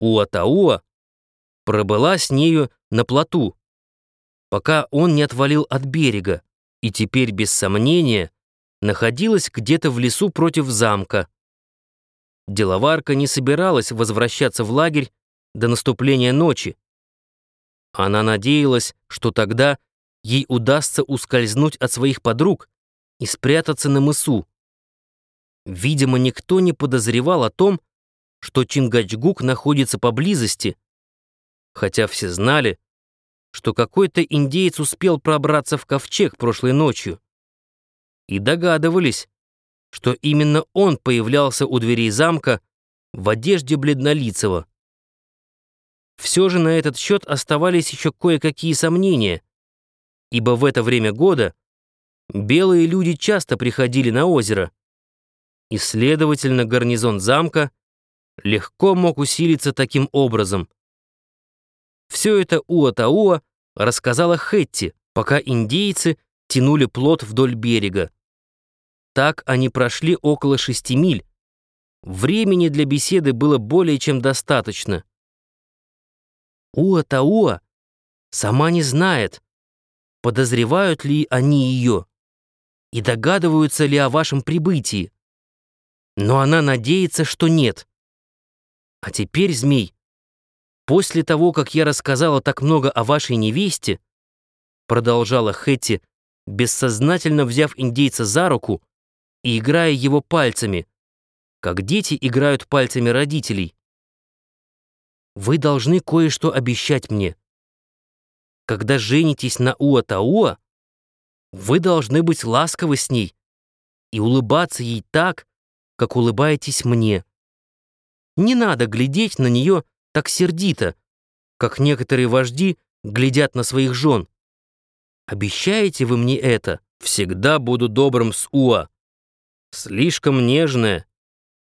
Уатауа пробыла с нею на плоту, пока он не отвалил от берега и теперь, без сомнения, находилась где-то в лесу против замка. Деловарка не собиралась возвращаться в лагерь до наступления ночи. Она надеялась, что тогда ей удастся ускользнуть от своих подруг и спрятаться на мысу. Видимо, никто не подозревал о том, что Чингачгук находится поблизости, хотя все знали, что какой-то индеец успел пробраться в ковчег прошлой ночью, и догадывались, что именно он появлялся у дверей замка в одежде бледнолицего. Все же на этот счет оставались еще кое-какие сомнения, ибо в это время года белые люди часто приходили на озеро, и, следовательно, гарнизон замка легко мог усилиться таким образом. Все это Уатауа рассказала Хетти, пока индейцы тянули плот вдоль берега. Так они прошли около шести миль. Времени для беседы было более чем достаточно. Уатауа сама не знает, подозревают ли они ее и догадываются ли о вашем прибытии. Но она надеется, что нет. А теперь, змей, после того, как я рассказала так много о вашей невесте, продолжала Хэтти, бессознательно взяв индейца за руку и играя его пальцами, как дети играют пальцами родителей. Вы должны кое-что обещать мне. Когда женитесь на Уатауа, вы должны быть ласковы с ней и улыбаться ей так, как улыбаетесь мне. Не надо глядеть на нее так сердито, как некоторые вожди глядят на своих жен. Обещаете вы мне это? Всегда буду добрым с Уа. Слишком нежная.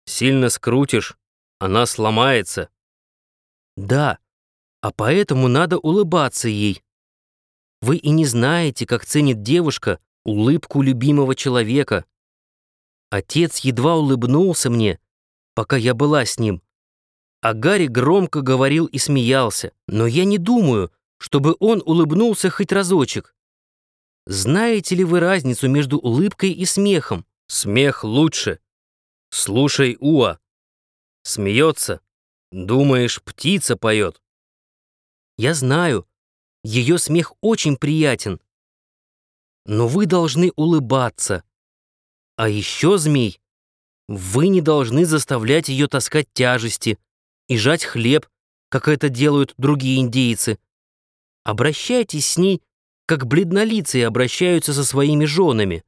Сильно скрутишь, она сломается. Да, а поэтому надо улыбаться ей. Вы и не знаете, как ценит девушка улыбку любимого человека. Отец едва улыбнулся мне, пока я была с ним. А Гарри громко говорил и смеялся, но я не думаю, чтобы он улыбнулся хоть разочек. Знаете ли вы разницу между улыбкой и смехом? Смех лучше. Слушай, Уа. Смеется. Думаешь, птица поет? Я знаю, ее смех очень приятен. Но вы должны улыбаться. А еще, змей, вы не должны заставлять ее таскать тяжести и жать хлеб, как это делают другие индейцы. Обращайтесь с ней, как бледнолицые обращаются со своими женами.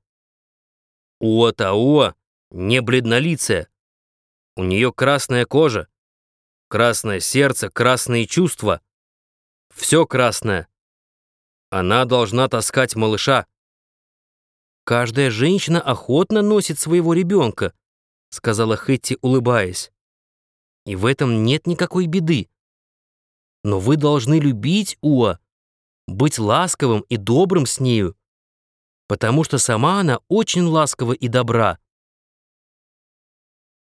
Уа-Тауа не бледнолицая. У нее красная кожа, красное сердце, красные чувства. Все красное. Она должна таскать малыша. Каждая женщина охотно носит своего ребенка, сказала Хэтти, улыбаясь. И в этом нет никакой беды. Но вы должны любить Уа, быть ласковым и добрым с нею, потому что сама она очень ласкова и добра.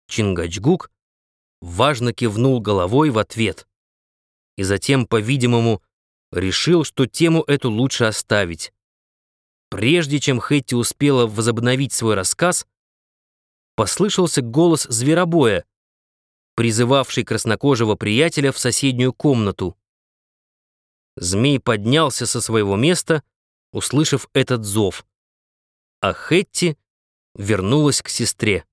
Чингачгук важно кивнул головой в ответ и затем, по-видимому, решил, что тему эту лучше оставить. Прежде чем Хэтти успела возобновить свой рассказ, послышался голос зверобоя, призывавший краснокожего приятеля в соседнюю комнату. Змей поднялся со своего места, услышав этот зов, а Хэтти вернулась к сестре.